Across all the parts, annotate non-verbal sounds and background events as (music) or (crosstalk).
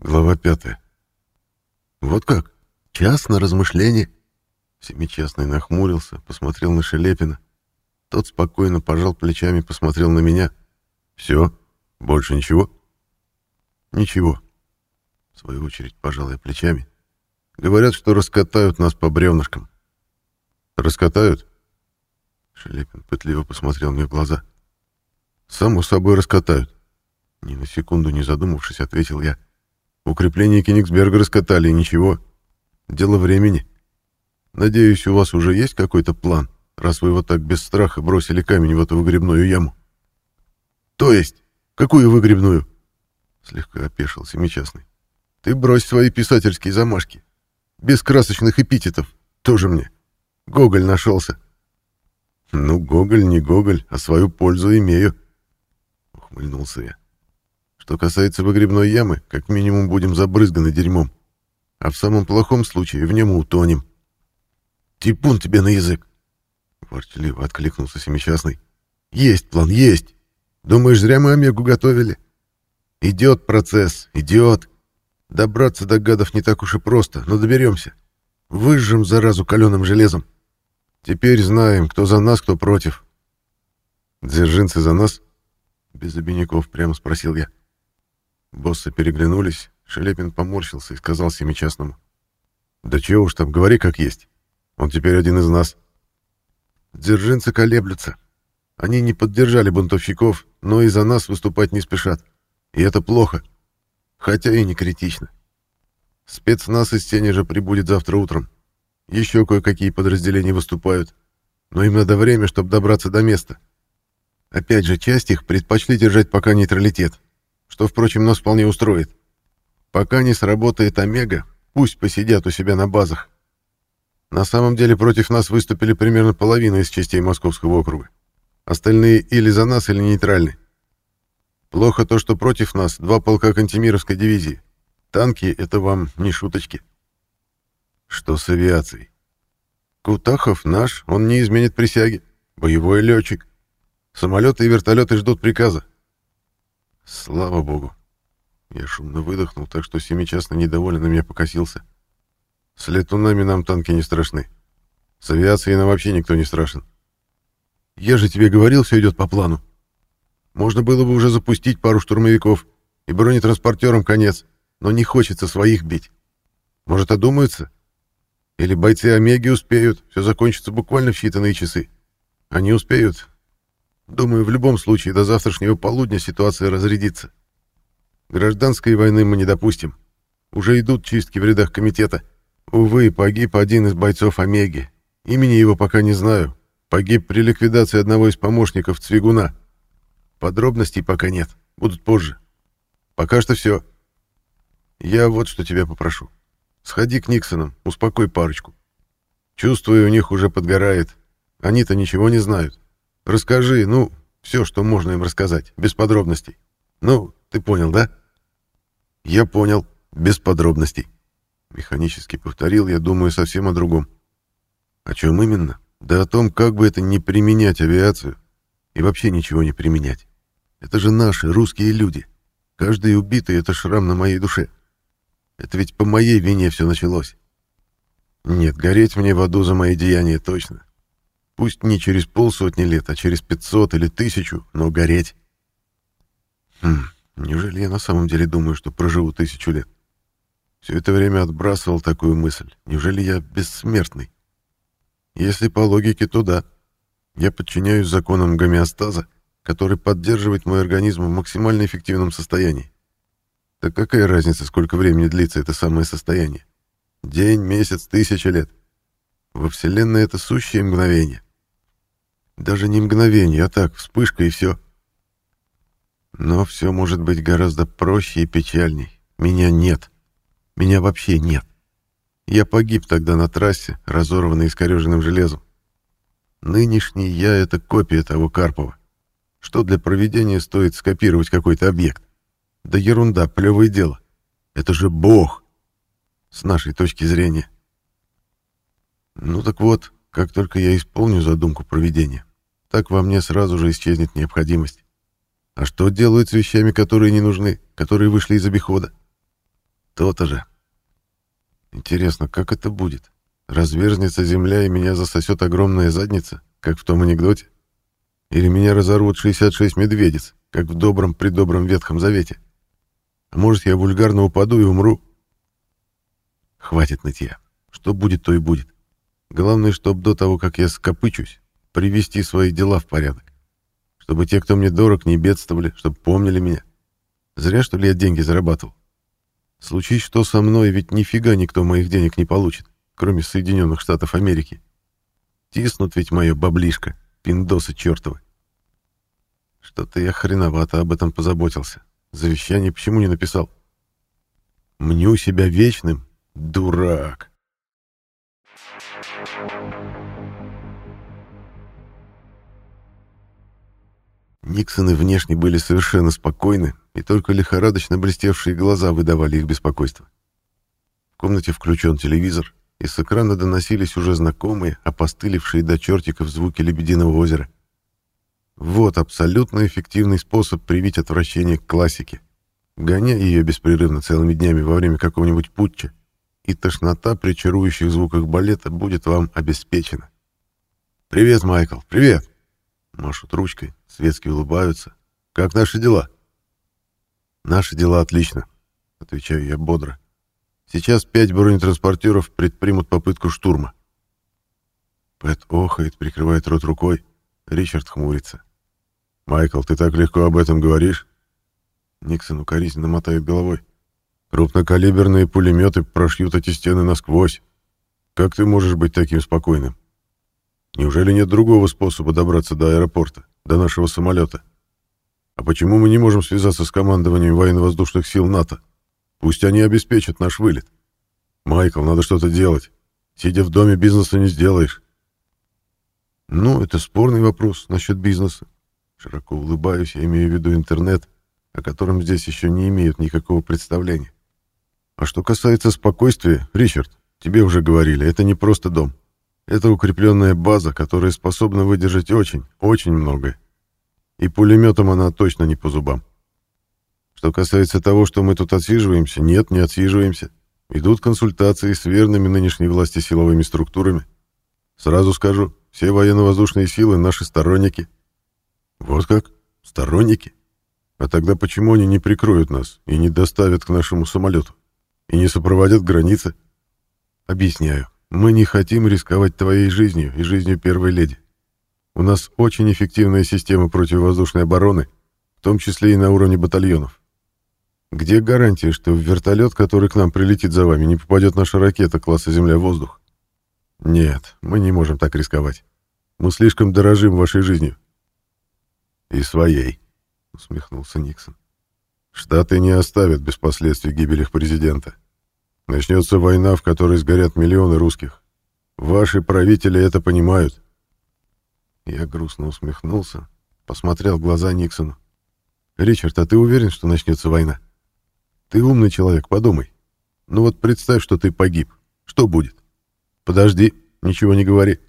Глава пятая. Вот как? Час на размышление? Семичастный нахмурился, посмотрел на Шелепина. Тот спокойно пожал плечами, посмотрел на меня. Все? Больше ничего? Ничего. В свою очередь пожал я плечами. Говорят, что раскатают нас по бревнышкам. Раскатают? Шелепин пытливо посмотрел мне в глаза. Само собой раскатают. Ни на секунду не задумавшись, ответил я. Укрепление Кенигсберга раскатали, и ничего. Дело времени. Надеюсь, у вас уже есть какой-то план, раз вы вот так без страха бросили камень в эту выгребную яму. То есть? Какую выгребную? Слегка опешил семичастный. Ты брось свои писательские замашки. Без красочных эпитетов. Тоже мне. Гоголь нашелся. Ну, Гоголь не Гоголь, а свою пользу имею. Ухмыльнулся я. Что касается выгребной ямы, как минимум будем забрызганы дерьмом. А в самом плохом случае в нем утонем. Типун тебе на язык! Ворчливо откликнулся семичастный. Есть план, есть. Думаешь, зря мы Омегу готовили? Идет процесс, идет. Добраться до гадов не так уж и просто, но доберемся. Выжжем заразу каленым железом. Теперь знаем, кто за нас, кто против. Дзержинцы за нас? Без обиняков прямо спросил я. Боссы переглянулись, Шелепин поморщился и сказал семичастному. «Да чего уж там, говори как есть. Он теперь один из нас». Дзержинцы колеблются. Они не поддержали бунтовщиков, но и за нас выступать не спешат. И это плохо. Хотя и не критично. Спецназ из тени же прибудет завтра утром. Еще кое-какие подразделения выступают. Но им надо время, чтобы добраться до места. Опять же, часть их предпочли держать пока нейтралитет, что, впрочем, нас вполне устроит. Пока не сработает Омега, пусть посидят у себя на базах. На самом деле против нас выступили примерно половина из частей Московского округа. Остальные или за нас, или нейтральны. Плохо то, что против нас два полка Кантемировской дивизии. Танки — это вам не шуточки. Что с авиацией? Кутахов наш, он не изменит присяги. Боевой летчик. Самолеты и вертолеты ждут приказа. Слава богу. Я шумно выдохнул, так что семичастно недоволен на меня покосился. С летунами нам танки не страшны. С авиацией нам вообще никто не страшен. Я же тебе говорил, все идет по плану. Можно было бы уже запустить пару штурмовиков и бронетранспортерам конец, но не хочется своих бить. Может, одумаются? Или бойцы Омеги успеют, все закончится буквально в считанные часы. Они успеют, Думаю, в любом случае до завтрашнего полудня ситуация разрядится. Гражданской войны мы не допустим. Уже идут чистки в рядах комитета. Увы, погиб один из бойцов Омеги. Имени его пока не знаю. Погиб при ликвидации одного из помощников Цвигуна. Подробностей пока нет. Будут позже. Пока что все. Я вот что тебя попрошу. Сходи к Никсонам, успокой парочку. Чувствую, у них уже подгорает. Они-то ничего не знают. Расскажи, ну, все, что можно им рассказать, без подробностей. Ну, ты понял, да? Я понял, без подробностей. Механически повторил, я думаю совсем о другом. О чем именно? Да о том, как бы это не применять авиацию и вообще ничего не применять. Это же наши, русские люди. Каждый убитый — это шрам на моей душе. Это ведь по моей вине все началось. Нет, гореть мне в аду за мои деяния точно. Пусть не через полсотни лет, а через пятьсот или тысячу, но гореть. Хм, неужели я на самом деле думаю, что проживу тысячу лет? Все это время отбрасывал такую мысль. Неужели я бессмертный? Если по логике, то да. Я подчиняюсь законам гомеостаза, который поддерживает мой организм в максимально эффективном состоянии. Так какая разница, сколько времени длится это самое состояние? День, месяц, тысяча лет. Во Вселенной это сущее мгновение. Даже не мгновение, а так, вспышка и все. Но все может быть гораздо проще и печальней. Меня нет. Меня вообще нет. Я погиб тогда на трассе, разорванный искореженным железом. Нынешний я — это копия того Карпова. Что для проведения стоит скопировать какой-то объект? Да ерунда, плевое дело. Это же Бог. С нашей точки зрения. Ну так вот, как только я исполню задумку проведения, так во мне сразу же исчезнет необходимость. А что делают с вещами, которые не нужны, которые вышли из обихода? То-то же. Интересно, как это будет? Разверзнется земля, и меня засосет огромная задница, как в том анекдоте? Или меня разорвут 66 медведиц, как в добром-предобром Ветхом Завете? А может, я вульгарно упаду и умру? Хватит нытья. Что будет, то и будет. Главное, чтобы до того, как я скопычусь, привести свои дела в порядок. Чтобы те, кто мне дорог, не бедствовали, чтобы помнили меня. Зря, что ли, я деньги зарабатывал. Случись что со мной, ведь нифига никто моих денег не получит, кроме Соединенных Штатов Америки. Тиснут ведь мое баблишко, пиндосы чертовы. Что-то я хреновато об этом позаботился. Завещание почему не написал? Мню себя вечным? Дурак. Никсоны внешне были совершенно спокойны, и только лихорадочно блестевшие глаза выдавали их беспокойство. В комнате включен телевизор, и с экрана доносились уже знакомые, опостылевшие до чертиков звуки Лебединого озера. Вот абсолютно эффективный способ привить отвращение к классике. Гоня ее беспрерывно целыми днями во время какого-нибудь путча, и тошнота при чарующих звуках балета будет вам обеспечена. «Привет, Майкл, привет!» Машут ручкой, светски улыбаются. «Как наши дела?» «Наши дела отлично», — отвечаю я бодро. «Сейчас пять бронетранспортеров предпримут попытку штурма». Пэт охает, прикрывает рот рукой. Ричард хмурится. «Майкл, ты так легко об этом говоришь?» Никсон укоризненно мотает головой. «Крупнокалиберные пулеметы прошьют эти стены насквозь. Как ты можешь быть таким спокойным? Неужели нет другого способа добраться до аэропорта, до нашего самолета? А почему мы не можем связаться с командованием военно-воздушных сил НАТО? Пусть они обеспечат наш вылет. Майкл, надо что-то делать. Сидя в доме, бизнеса не сделаешь. Ну, это спорный вопрос насчет бизнеса. Широко улыбаюсь, я имею в виду интернет, о котором здесь еще не имеют никакого представления. А что касается спокойствия, Ричард, тебе уже говорили, это не просто дом. Это укрепленная база, которая способна выдержать очень, очень многое и пулеметом она точно не по зубам. Что касается того, что мы тут отсиживаемся, нет, не отсиживаемся. Идут консультации с верными нынешней власти силовыми структурами. Сразу скажу, все военно-воздушные силы наши сторонники. Вот как? Сторонники? А тогда почему они не прикроют нас и не доставят к нашему самолету? И не сопроводят границы? Объясняю. Мы не хотим рисковать твоей жизнью и жизнью первой леди. У нас очень эффективная система противовоздушной обороны, в том числе и на уровне батальонов. Где гарантия, что в вертолет, который к нам прилетит за вами, не попадет наша ракета класса Земля-воздух? Нет, мы не можем так рисковать. Мы слишком дорожим вашей жизнью. И своей, усмехнулся Никсон. Штаты не оставят без последствий гибели их президента. Начнется война, в которой сгорят миллионы русских. Ваши правители это понимают. Я грустно усмехнулся, посмотрел в глаза Никсону. «Ричард, а ты уверен, что начнется война? Ты умный человек, подумай. Ну вот представь, что ты погиб. Что будет? Подожди, ничего не говори.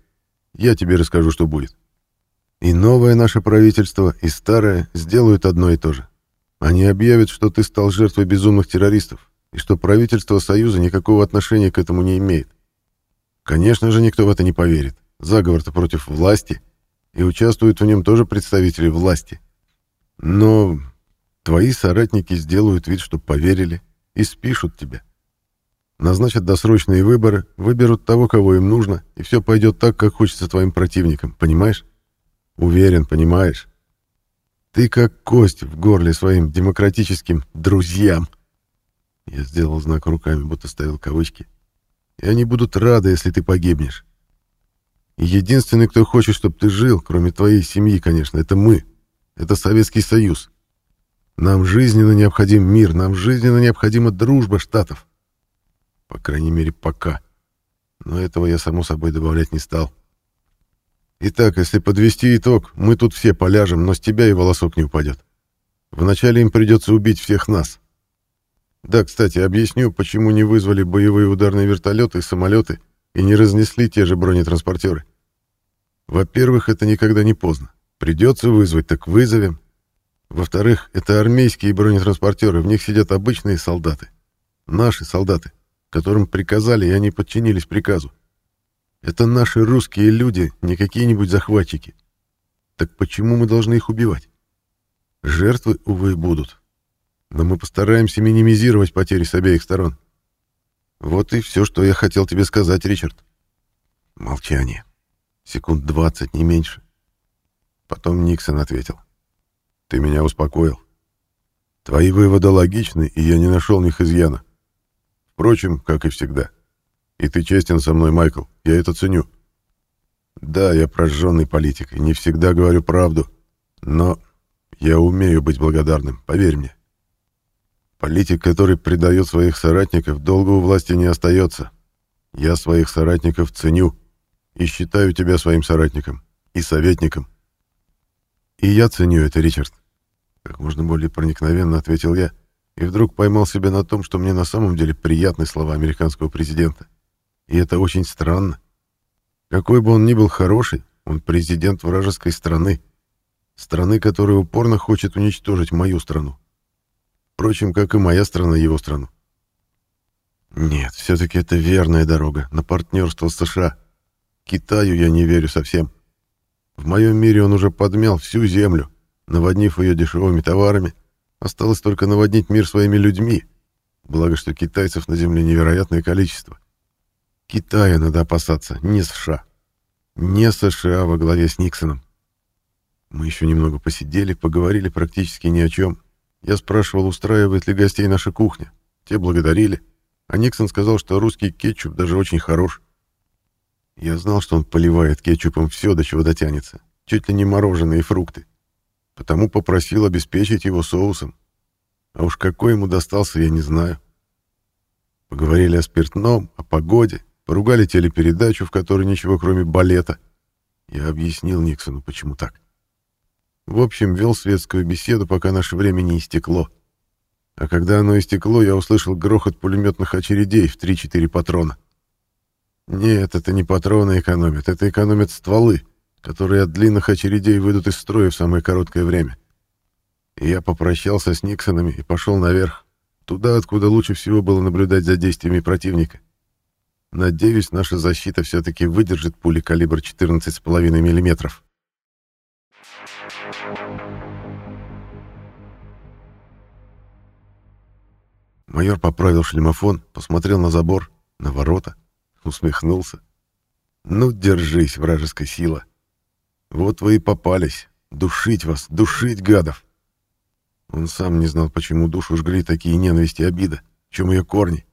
Я тебе расскажу, что будет. И новое наше правительство, и старое сделают одно и то же. Они объявят, что ты стал жертвой безумных террористов, и что правительство Союза никакого отношения к этому не имеет. Конечно же, никто в это не поверит. Заговор-то против власти — и участвуют в нем тоже представители власти. Но твои соратники сделают вид, что поверили, и спишут тебя. Назначат досрочные выборы, выберут того, кого им нужно, и все пойдет так, как хочется твоим противникам, понимаешь? Уверен, понимаешь? Ты как кость в горле своим демократическим друзьям. Я сделал знак руками, будто ставил кавычки. И они будут рады, если ты погибнешь. Единственный, кто хочет, чтобы ты жил, кроме твоей семьи, конечно, это мы. Это Советский Союз. Нам жизненно необходим мир, нам жизненно необходима дружба штатов. По крайней мере, пока. Но этого я, само собой, добавлять не стал. Итак, если подвести итог, мы тут все поляжем, но с тебя и волосок не упадет. Вначале им придется убить всех нас. Да, кстати, объясню, почему не вызвали боевые ударные вертолеты и самолеты и не разнесли те же бронетранспортеры. Во-первых, это никогда не поздно. Придется вызвать, так вызовем. Во-вторых, это армейские бронетранспортеры, в них сидят обычные солдаты. Наши солдаты, которым приказали, и они подчинились приказу. Это наши русские люди, не какие-нибудь захватчики. Так почему мы должны их убивать? Жертвы, увы, будут. Но мы постараемся минимизировать потери с обеих сторон. Вот и все, что я хотел тебе сказать, Ричард. Молчание. Секунд двадцать, не меньше. Потом Никсон ответил. Ты меня успокоил. Твои выводы логичны, и я не нашел них изъяна. Впрочем, как и всегда. И ты честен со мной, Майкл, я это ценю. Да, я прожженный политик и не всегда говорю правду, но я умею быть благодарным, поверь мне. Политик, который предает своих соратников, долго у власти не остается. Я своих соратников ценю и считаю тебя своим соратником и советником. И я ценю это, Ричард. Как можно более проникновенно ответил я, и вдруг поймал себя на том, что мне на самом деле приятны слова американского президента. И это очень странно. Какой бы он ни был хороший, он президент вражеской страны. Страны, которая упорно хочет уничтожить мою страну. Впрочем, как и моя страна его страну. Нет, все-таки это верная дорога на партнерство с США. Китаю я не верю совсем. В моем мире он уже подмял всю землю, наводнив ее дешевыми товарами. Осталось только наводнить мир своими людьми. Благо, что китайцев на земле невероятное количество. Китая надо опасаться, не США. Не США во главе с Никсоном. Мы еще немного посидели, поговорили практически ни о чем. Я спрашивал, устраивает ли гостей наша кухня. Те благодарили. А Никсон сказал, что русский кетчуп даже очень хорош. Я знал, что он поливает кетчупом все, до чего дотянется. Чуть ли не мороженое и фрукты. Потому попросил обеспечить его соусом. А уж какой ему достался, я не знаю. Поговорили о спиртном, о погоде, поругали телепередачу, в которой ничего кроме балета. Я объяснил Никсону, почему так. В общем, вел светскую беседу, пока наше время не истекло. А когда оно истекло, я услышал грохот пулеметных очередей в 3-4 патрона. Нет, это не патроны экономят, это экономят стволы, которые от длинных очередей выйдут из строя в самое короткое время. И я попрощался с Никсонами и пошел наверх, туда, откуда лучше всего было наблюдать за действиями противника. Надеюсь, наша защита все-таки выдержит пули калибр 14,5 миллиметров. Майор поправил шлемофон, посмотрел на забор, на ворота, усмехнулся. «Ну, держись, вражеская сила. Вот вы и попались. Душить вас, душить гадов!» Он сам не знал, почему душу жгли такие ненависти и обида, в чем ее корни.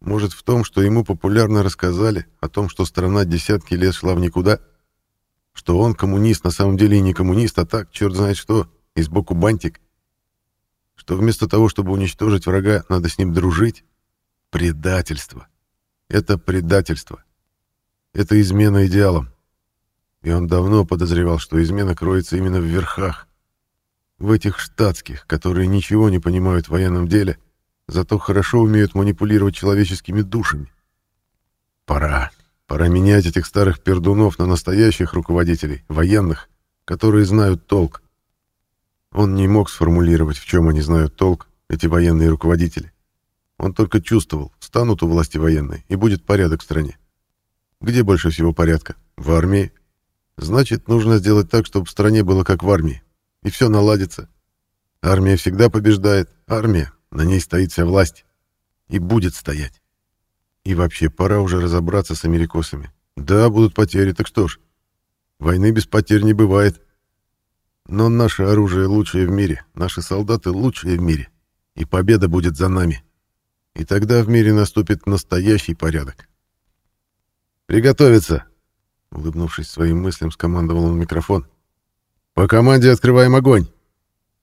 Может, в том, что ему популярно рассказали о том, что страна десятки лет шла в никуда, что он коммунист, на самом деле и не коммунист, а так, черт знает что, и сбоку бантик что вместо того, чтобы уничтожить врага, надо с ним дружить? Предательство. Это предательство. Это измена идеалам. И он давно подозревал, что измена кроется именно в верхах. В этих штатских, которые ничего не понимают в военном деле, зато хорошо умеют манипулировать человеческими душами. Пора. Пора менять этих старых пердунов на настоящих руководителей, военных, которые знают толк. Он не мог сформулировать, в чем они знают толк, эти военные руководители. Он только чувствовал, станут у власти военные, и будет порядок в стране. Где больше всего порядка? В армии. Значит, нужно сделать так, чтобы в стране было как в армии. И все наладится. Армия всегда побеждает. Армия, на ней стоит вся власть. И будет стоять. И вообще, пора уже разобраться с америкосами. Да, будут потери, так что ж. Войны без потерь не бывает. Но наше оружие лучшее в мире, наши солдаты лучшие в мире, и победа будет за нами. И тогда в мире наступит настоящий порядок. «Приготовиться!» — улыбнувшись своим мыслям, скомандовал он микрофон. «По команде открываем огонь!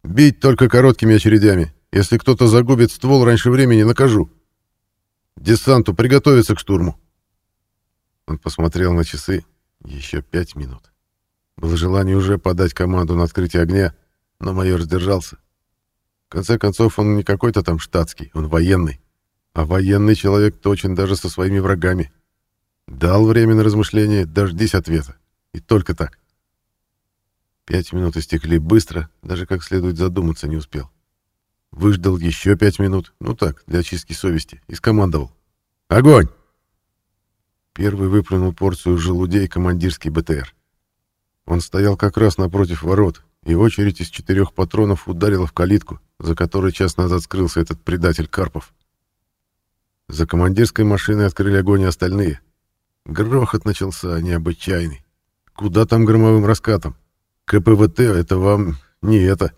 Бить только короткими очередями. Если кто-то загубит ствол раньше времени, накажу. Десанту приготовиться к штурму!» Он посмотрел на часы. Еще пять минут. Было желание уже подать команду на открытие огня, но майор сдержался. В конце концов, он не какой-то там штатский, он военный. А военный человек точен даже со своими врагами. Дал время на размышление, дождись ответа. И только так. Пять минут истекли быстро, даже как следует задуматься не успел. Выждал еще пять минут, ну так, для очистки совести, и скомандовал. «Огонь!» Первый выплюнул порцию желудей командирский БТР. Он стоял как раз напротив ворот, и очередь из четырех патронов ударила в калитку, за которой час назад скрылся этот предатель Карпов. За командирской машиной открыли огонь и остальные. Грохот начался необычайный. Куда там громовым раскатом? КПВТ — это вам не это.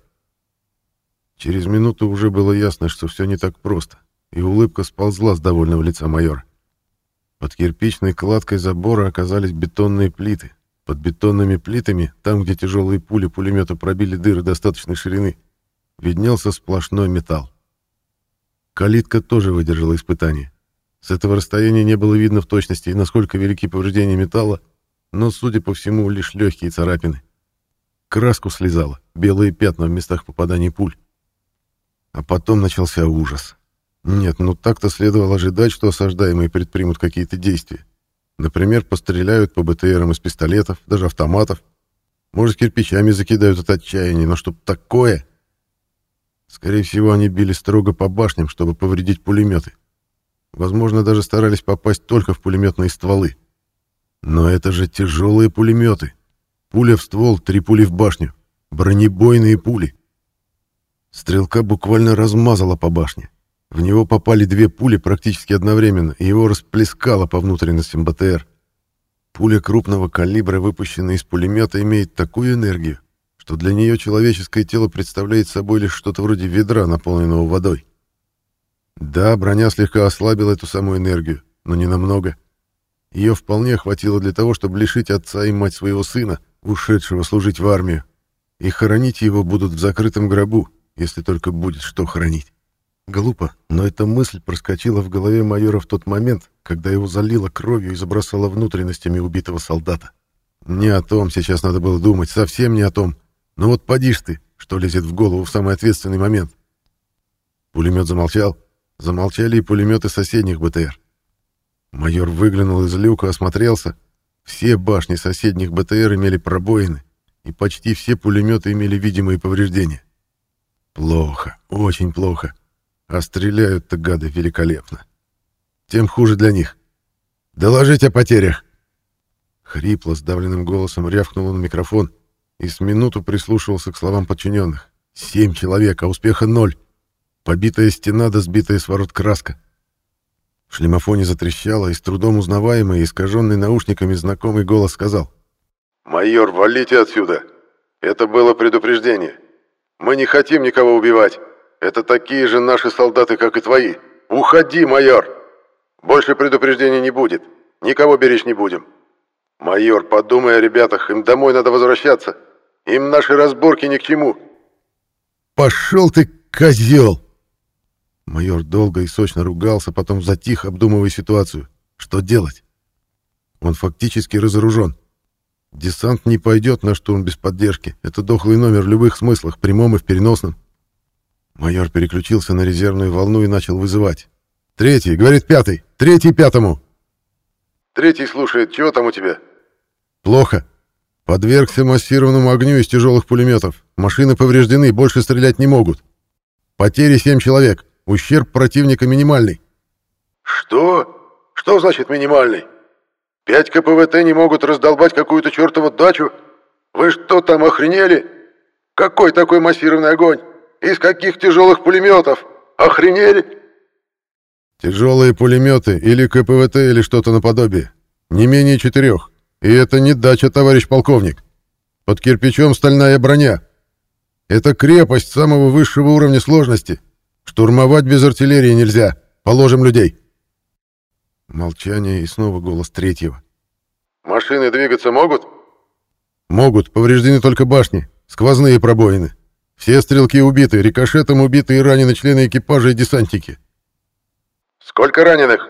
Через минуту уже было ясно, что все не так просто, и улыбка сползла с довольного лица майора. Под кирпичной кладкой забора оказались бетонные плиты. Под бетонными плитами, там, где тяжелые пули пулемета пробили дыры достаточной ширины, виднелся сплошной металл. Калитка тоже выдержала испытание. С этого расстояния не было видно в точности, насколько велики повреждения металла, но, судя по всему, лишь легкие царапины. Краску слезала, белые пятна в местах попаданий пуль. А потом начался ужас. Нет, ну так-то следовало ожидать, что осаждаемые предпримут какие-то действия. Например, постреляют по БТРам из пистолетов, даже автоматов. Может, кирпичами закидают от отчаяния, но чтоб такое... Скорее всего, они били строго по башням, чтобы повредить пулеметы. Возможно, даже старались попасть только в пулеметные стволы. Но это же тяжелые пулеметы. Пуля в ствол, три пули в башню. Бронебойные пули. Стрелка буквально размазала по башне. В него попали две пули практически одновременно, и его расплескало по внутренностям БТР. Пуля крупного калибра, выпущенная из пулемета, имеет такую энергию, что для нее человеческое тело представляет собой лишь что-то вроде ведра, наполненного водой. Да, броня слегка ослабила эту самую энергию, но не намного. Ее вполне хватило для того, чтобы лишить отца и мать своего сына, ушедшего служить в армию, и хоронить его будут в закрытом гробу, если только будет что хранить. Глупо, но эта мысль проскочила в голове майора в тот момент, когда его залило кровью и забросало внутренностями убитого солдата. Не о том сейчас надо было думать, совсем не о том. Но вот поди ж ты, что лезет в голову в самый ответственный момент. Пулемет замолчал. Замолчали и пулеметы соседних БТР. Майор выглянул из люка, осмотрелся. Все башни соседних БТР имели пробоины, и почти все пулеметы имели видимые повреждения. Плохо, очень плохо. А стреляют-то гады великолепно. Тем хуже для них. Доложить о потерях. Хрипло, сдавленным голосом рявкнул он в микрофон и с минуту прислушивался к словам подчиненных. Семь человек, а успеха ноль. Побитая стена да сбитая с ворот краска. В шлемофоне затрещало, и с трудом узнаваемый, искаженный наушниками знакомый голос сказал. «Майор, валите отсюда! Это было предупреждение. Мы не хотим никого убивать. Это такие же наши солдаты, как и твои. Уходи, майор! Больше предупреждений не будет. Никого беречь не будем. Майор, подумай о ребятах, им домой надо возвращаться. Им наши разборки ни к чему. Пошел ты, козел! Майор долго и сочно ругался, потом затих, обдумывая ситуацию. Что делать? Он фактически разоружен. Десант не пойдет на штурм без поддержки. Это дохлый номер в любых смыслах, прямом и в переносном. Майор переключился на резервную волну и начал вызывать. «Третий!» — говорит пятый. «Третий пятому!» «Третий слушает. Чего там у тебя?» «Плохо. Подвергся массированному огню из тяжелых пулеметов. Машины повреждены, больше стрелять не могут. Потери семь человек. Ущерб противника минимальный». «Что? Что значит минимальный? Пять КПВТ не могут раздолбать какую-то чертову дачу? Вы что там, охренели? Какой такой массированный огонь?» Из каких тяжелых пулеметов? Охренели?» «Тяжелые пулеметы или КПВТ или что-то наподобие. Не менее четырех. И это не дача, товарищ полковник. Под кирпичом стальная броня. Это крепость самого высшего уровня сложности. Штурмовать без артиллерии нельзя. Положим людей». Молчание и снова голос третьего. «Машины двигаться могут?» «Могут. Повреждены только башни. Сквозные пробоины. Все стрелки убиты, рикошетом убиты и ранены члены экипажа и десантники. Сколько раненых?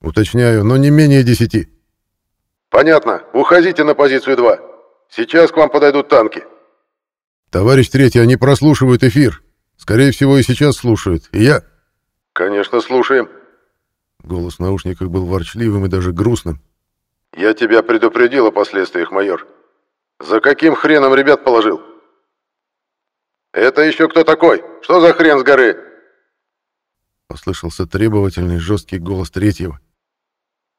Уточняю, но не менее десяти. Понятно. Уходите на позицию 2. Сейчас к вам подойдут танки. Товарищ третий, они прослушивают эфир. Скорее всего, и сейчас слушают. И я... Конечно, слушаем. Голос в наушниках был ворчливым и даже грустным. Я тебя предупредил о последствиях, майор. За каким хреном ребят положил? Это еще кто такой? Что за хрен с горы?» Послышался требовательный жесткий голос третьего.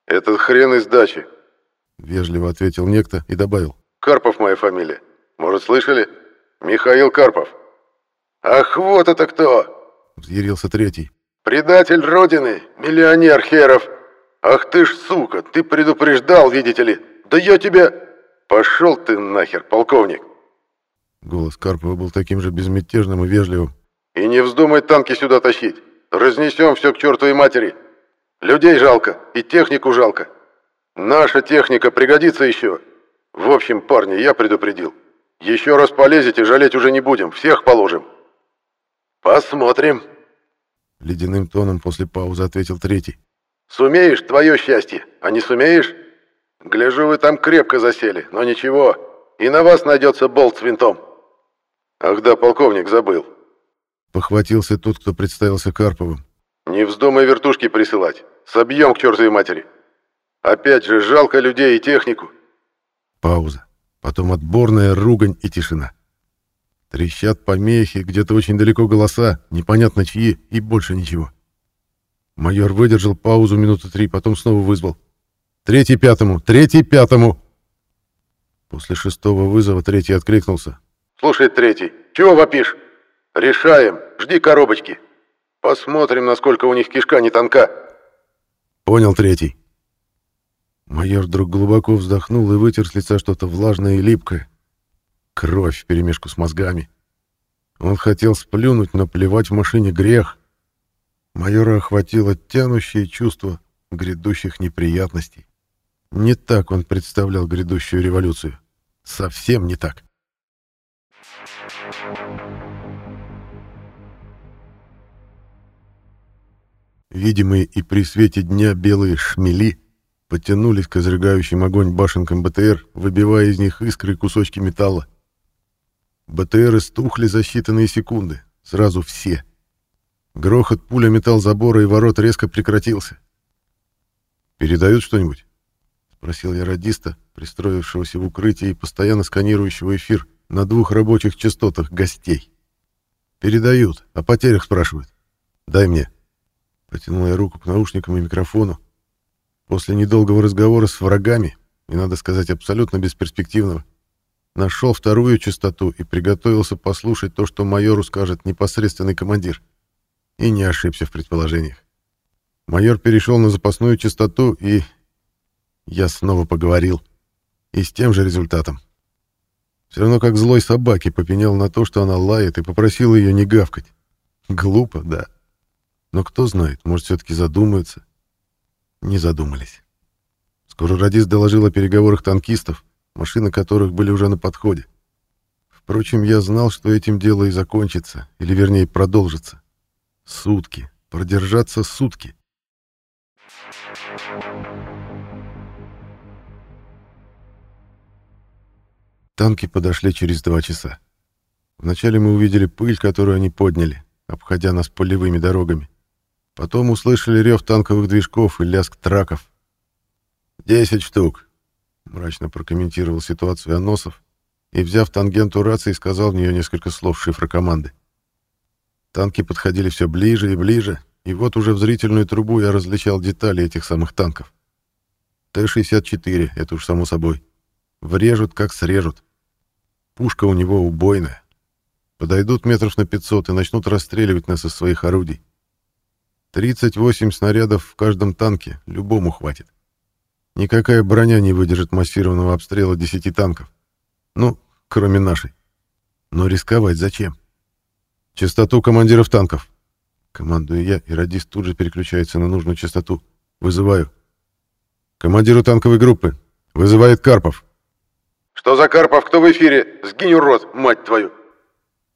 «Этот хрен из дачи», — вежливо ответил некто и добавил. «Карпов моя фамилия. Может, слышали? Михаил Карпов». «Ах, вот это кто!» — взъярился третий. «Предатель Родины, миллионер Херов! Ах ты ж сука, ты предупреждал, видите ли! Да я тебя...» «Пошел ты нахер, полковник!» Голос Карпова был таким же безмятежным и вежливым. «И не вздумай танки сюда тащить! Разнесем все к чертовой матери! Людей жалко, и технику жалко! Наша техника пригодится еще! В общем, парни, я предупредил. Еще раз полезете, жалеть уже не будем, всех положим!» «Посмотрим!» Ледяным тоном после паузы ответил третий. «Сумеешь, твое счастье, а не сумеешь? Гляжу, вы там крепко засели, но ничего, и на вас найдется болт с винтом. Ах да, полковник, забыл». Похватился тот, кто представился Карповым. «Не вздумай вертушки присылать, собьем к чертовой матери. Опять же, жалко людей и технику». Пауза, потом отборная ругань и тишина. Трещат помехи, где-то очень далеко голоса, непонятно чьи, и больше ничего. Майор выдержал паузу минуты три, потом снова вызвал. «Третий пятому! Третий пятому!» После шестого вызова третий откликнулся. «Слушай, третий, чего вопишь? Решаем, жди коробочки. Посмотрим, насколько у них кишка не тонка». «Понял, третий». Майор вдруг глубоко вздохнул и вытер с лица что-то влажное и липкое. Кровь вперемешку с мозгами. Он хотел сплюнуть, но плевать в машине грех. Майора охватило тянущее чувство грядущих неприятностей. Не так он представлял грядущую революцию. Совсем не так. Видимые и при свете дня белые шмели потянулись к изрыгающим огонь башенкам БТР, выбивая из них искры и кусочки металла. БТРы стухли за считанные секунды. Сразу все. Грохот пуля металл забора и ворот резко прекратился. «Передают что-нибудь?» — спросил я радиста, пристроившегося в укрытие и постоянно сканирующего эфир на двух рабочих частотах гостей. «Передают. О потерях спрашивают. Дай мне». Потянул я руку к наушникам и микрофону. После недолгого разговора с врагами, и, надо сказать, абсолютно бесперспективного, нашел вторую частоту и приготовился послушать то, что майору скажет непосредственный командир. И не ошибся в предположениях. Майор перешел на запасную частоту, и... Я снова поговорил. И с тем же результатом. Все равно как злой собаке попенял на то, что она лает, и попросил ее не гавкать. Глупо, да. Но кто знает, может, все-таки задумаются. Не задумались. Скоро радист доложил о переговорах танкистов, машины которых были уже на подходе. Впрочем, я знал, что этим дело и закончится, или вернее продолжится. Сутки. Продержаться сутки. Танки подошли через два часа. Вначале мы увидели пыль, которую они подняли, обходя нас полевыми дорогами. Потом услышали рев танковых движков и лязг траков. «Десять штук», мрачно прокомментировал ситуацию Аносов и, взяв тангенту рации, сказал в нее несколько слов шифра команды. Танки подходили все ближе и ближе, и вот уже в зрительную трубу я различал детали этих самых танков. Т-64, это уж само собой. Врежут, как срежут. Пушка у него убойная. Подойдут метров на 500 и начнут расстреливать нас из своих орудий. 38 снарядов в каждом танке, любому хватит. Никакая броня не выдержит массированного обстрела десяти танков. Ну, кроме нашей. Но рисковать зачем? Частоту командиров танков. Командую я, и радист тут же переключается на нужную частоту. Вызываю. Командиру танковой группы. Вызывает Карпов. Что за Карпов? Кто в эфире? Сгинь, урод, мать твою.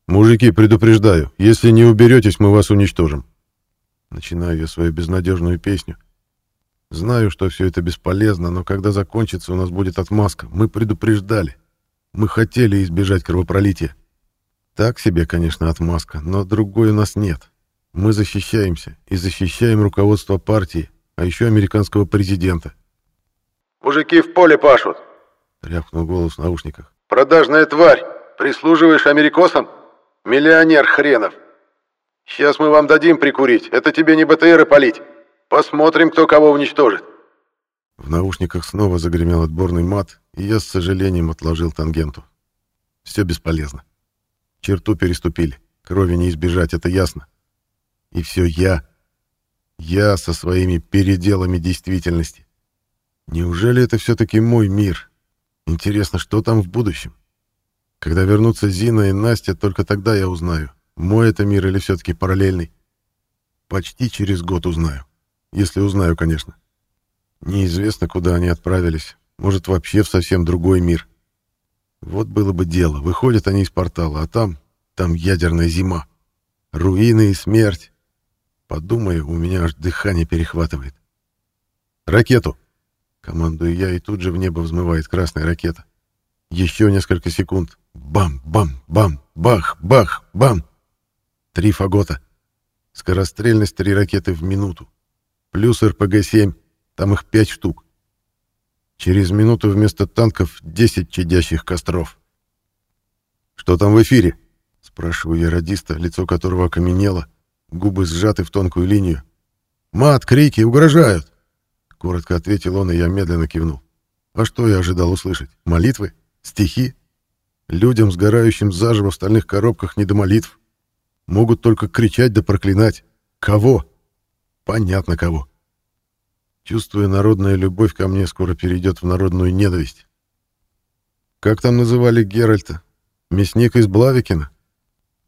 Мужики, предупреждаю, если не уберетесь, мы вас уничтожим. Начинаю я свою безнадежную песню. Знаю, что все это бесполезно, но когда закончится, у нас будет отмазка. Мы предупреждали. Мы хотели избежать кровопролития. Так себе, конечно, отмазка, но другой у нас нет. Мы защищаемся и защищаем руководство партии, а еще американского президента. «Мужики в поле пашут!» — рявкнул голос в наушниках. «Продажная тварь! Прислуживаешь америкосам? Миллионер хренов! Сейчас мы вам дадим прикурить, это тебе не БТРы полить. Посмотрим, кто кого уничтожит». В наушниках снова загремел отборный мат, и я с сожалением отложил тангенту. Все бесполезно. Черту переступили. Крови не избежать, это ясно. И все я. Я со своими переделами действительности. Неужели это все-таки мой мир? Интересно, что там в будущем? Когда вернутся Зина и Настя, только тогда я узнаю, мой это мир или все-таки параллельный. Почти через год узнаю. Если узнаю, конечно. Неизвестно, куда они отправились. Может, вообще в совсем другой мир. Вот было бы дело. Выходят они из портала, а там... Там ядерная зима. Руины и смерть. Подумаю, у меня аж дыхание перехватывает. «Ракету!» Командую я, и тут же в небо взмывает красная ракета. Еще несколько секунд. Бам-бам-бам! Бах-бах-бам! Три фагота. Скорострельность три ракеты в минуту. Плюс РПГ-7. Там их пять штук. Через минуту вместо танков 10 чадящих костров. «Что там в эфире?» — спрашиваю я радиста, лицо которого окаменело, губы сжаты в тонкую линию. «Мат, крики, угрожают!» — коротко ответил он, и я медленно кивнул. «А что я ожидал услышать? Молитвы? Стихи? Людям, сгорающим заживо в стальных коробках, не до молитв. Могут только кричать да проклинать. Кого? Понятно кого. Чувствуя народная любовь ко мне скоро перейдет в народную ненависть. Как там называли Геральта? Мясник из Блавикина?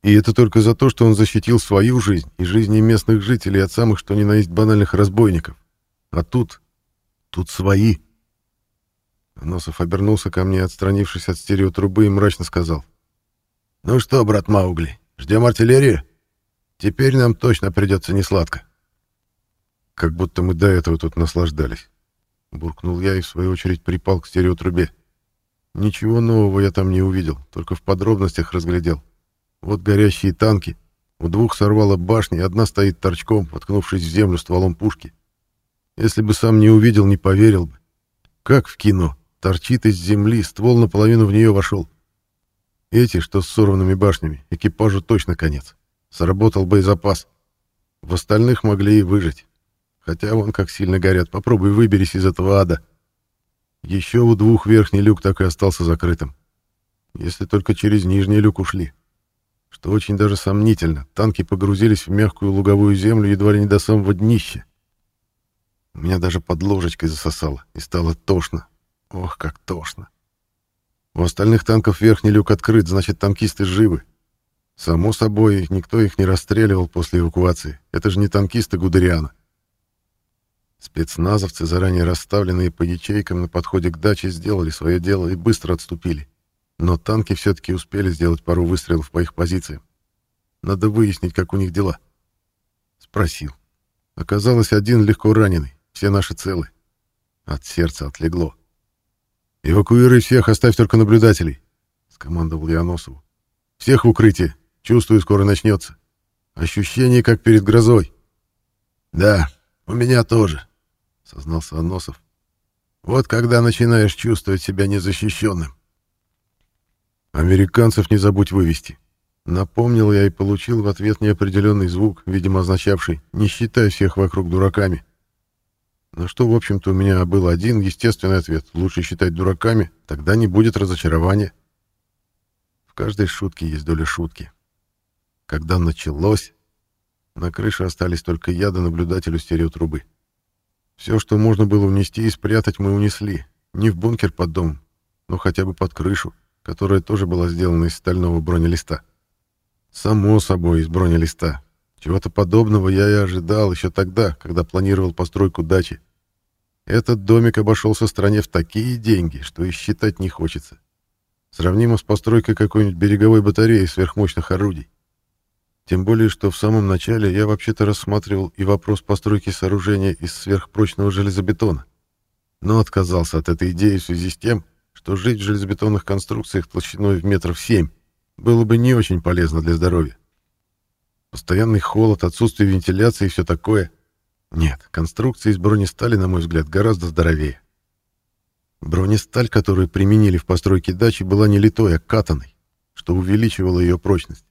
И это только за то, что он защитил свою жизнь и жизни местных жителей от самых что ни на есть банальных разбойников. А тут... тут свои. Носов обернулся ко мне, отстранившись от стереотрубы, и мрачно сказал. «Ну что, брат Маугли, ждем артиллерию? Теперь нам точно придется несладко». Как будто мы до этого тут наслаждались. Буркнул я и, в свою очередь, припал к стереотрубе. Ничего нового я там не увидел, только в подробностях разглядел. Вот горящие танки. У двух сорвало башни, одна стоит торчком, воткнувшись в землю стволом пушки. Если бы сам не увидел, не поверил бы. Как в кино. Торчит из земли, ствол наполовину в нее вошел. Эти, что с сорванными башнями, экипажу точно конец. Сработал боезапас. В остальных могли и выжить. Хотя вон как сильно горят. Попробуй выберись из этого ада. Еще у двух верхний люк так и остался закрытым. Если только через нижний люк ушли. Что очень даже сомнительно. Танки погрузились в мягкую луговую землю едва ли не до самого днища. Меня даже под ложечкой засосало, и стало тошно. Ох, как тошно. У остальных танков верхний люк открыт, значит, танкисты живы. Само собой, никто их не расстреливал после эвакуации. Это же не танкисты Гудериана. Спецназовцы, заранее расставленные по ячейкам на подходе к даче, сделали свое дело и быстро отступили. Но танки все-таки успели сделать пару выстрелов по их позициям. Надо выяснить, как у них дела. Спросил. Оказалось, один легко раненый, все наши целы. От сердца отлегло. «Эвакуируй всех, оставь только наблюдателей», — скомандовал я. «Всех в укрытие. Чувствую, скоро начнется. Ощущение, как перед грозой». «Да, у меня тоже», — сознался Аносов. «Вот когда начинаешь чувствовать себя незащищенным». «Американцев не забудь вывести». Напомнил я и получил в ответ неопределенный звук, видимо, означавший «не считай всех вокруг дураками». На что, в общем-то, у меня был один естественный ответ. Лучше считать дураками, тогда не будет разочарования. В каждой шутке есть доля шутки. Когда началось, на крыше остались только я да наблюдателю стереотрубы. Все, что можно было унести и спрятать, мы унесли. Не в бункер под дом, но хотя бы под крышу, которая тоже была сделана из стального бронелиста. Само собой, из бронелиста. Чего-то подобного я и ожидал еще тогда, когда планировал постройку дачи. Этот домик обошелся стране в такие деньги, что и считать не хочется. Сравнимо с постройкой какой-нибудь береговой батареи сверхмощных орудий. Тем более, что в самом начале я вообще-то рассматривал и вопрос постройки сооружения из сверхпрочного железобетона. Но отказался от этой идеи в связи с тем, что жить в железобетонных конструкциях толщиной в метров семь было бы не очень полезно для здоровья. Постоянный холод, отсутствие вентиляции и все такое. Нет, конструкция из бронестали, на мой взгляд, гораздо здоровее. Бронесталь, которую применили в постройке дачи, была не литой, а катанной, что увеличивало ее прочность.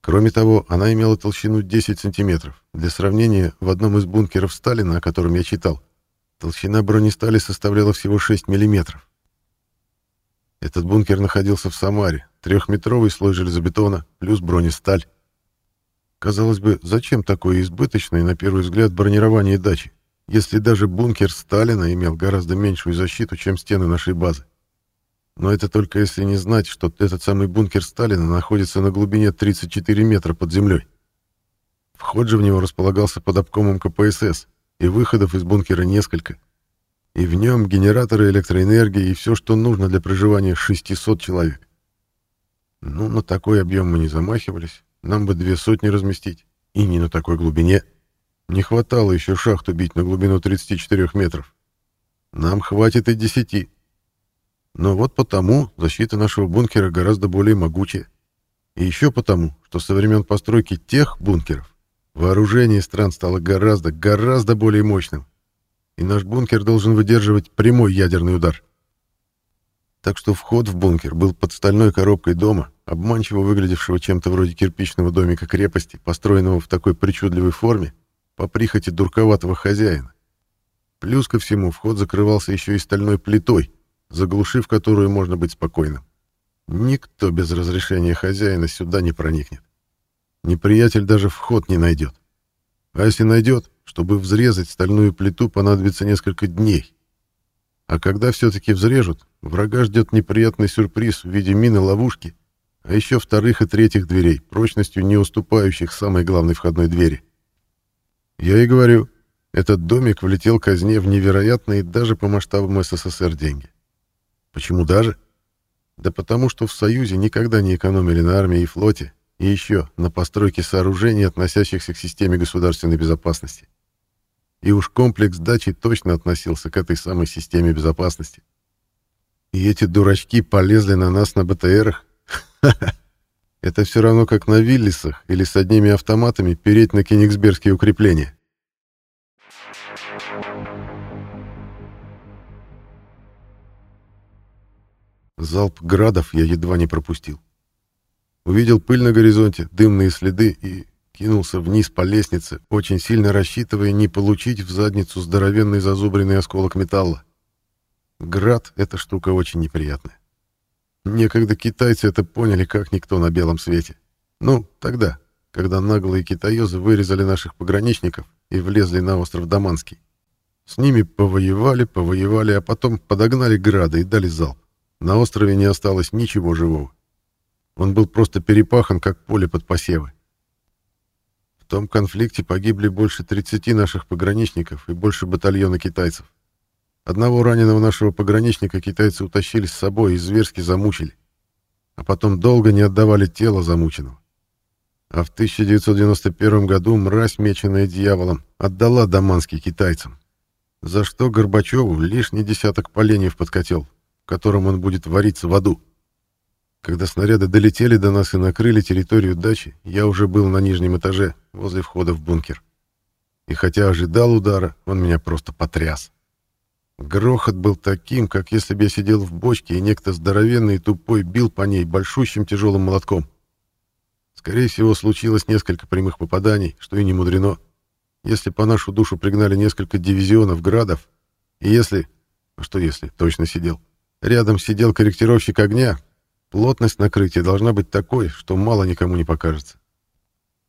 Кроме того, она имела толщину 10 сантиметров. Для сравнения, в одном из бункеров Сталина, о котором я читал, толщина бронестали составляла всего 6 миллиметров. Этот бункер находился в Самаре, трехметровый слой железобетона плюс бронесталь. Казалось бы, зачем такое избыточное, на первый взгляд, бронирование дачи, если даже бункер Сталина имел гораздо меньшую защиту, чем стены нашей базы? Но это только если не знать, что этот самый бункер Сталина находится на глубине 34 метра под землей. Вход же в него располагался под обкомом КПСС, и выходов из бункера несколько. И в нем генераторы электроэнергии и все, что нужно для проживания 600 человек. Ну, на такой объем мы не замахивались, нам бы две сотни разместить. И не на такой глубине. Не хватало еще шахту бить на глубину 34 метров. Нам хватит и 10. Но вот потому защита нашего бункера гораздо более могучая. И еще потому, что со времен постройки тех бункеров вооружение стран стало гораздо, гораздо более мощным. И наш бункер должен выдерживать прямой ядерный удар. Так что вход в бункер был под стальной коробкой дома, обманчиво выглядевшего чем-то вроде кирпичного домика крепости, построенного в такой причудливой форме, по прихоти дурковатого хозяина. Плюс ко всему вход закрывался еще и стальной плитой, заглушив которую можно быть спокойным. Никто без разрешения хозяина сюда не проникнет. Неприятель даже вход не найдет. А если найдет, чтобы взрезать стальную плиту, понадобится несколько дней. А когда все-таки взрежут, врага ждет неприятный сюрприз в виде мины-ловушки, а еще вторых и третьих дверей, прочностью не уступающих самой главной входной двери. Я и говорю, этот домик влетел казне в невероятные даже по масштабам СССР деньги. Почему даже? Да потому что в Союзе никогда не экономили на армии и флоте, и еще на постройке сооружений, относящихся к системе государственной безопасности. И уж комплекс дачи точно относился к этой самой системе безопасности. И эти дурачки полезли на нас на БТРах. (laughs) Это все равно как на Виллисах или с одними автоматами переть на кенигсбергские укрепления. Залп градов я едва не пропустил. Увидел пыль на горизонте, дымные следы и кинулся вниз по лестнице, очень сильно рассчитывая не получить в задницу здоровенный зазубренный осколок металла. Град — эта штука очень неприятная. Некогда китайцы это поняли, как никто на белом свете. Ну, тогда, когда наглые китаёзы вырезали наших пограничников и влезли на остров Даманский. С ними повоевали, повоевали, а потом подогнали грады и дали залп. На острове не осталось ничего живого. Он был просто перепахан, как поле под посевы. Том конфликте погибли больше 30 наших пограничников и больше батальона китайцев. Одного раненого нашего пограничника китайцы утащили с собой и зверски замучили. А потом долго не отдавали тело замученного. А в 1991 году мразь, меченая дьяволом, отдала Даманский китайцам. За что Горбачеву лишний десяток поленьев под котел, в котором он будет вариться в аду. Когда снаряды долетели до нас и накрыли территорию дачи, я уже был на нижнем этаже, возле входа в бункер. И хотя ожидал удара, он меня просто потряс. Грохот был таким, как если бы я сидел в бочке, и некто здоровенный и тупой бил по ней большущим тяжелым молотком. Скорее всего, случилось несколько прямых попаданий, что и не мудрено. Если по нашу душу пригнали несколько дивизионов градов, и если... А что если? Точно сидел. Рядом сидел корректировщик огня, плотность накрытия должна быть такой, что мало никому не покажется.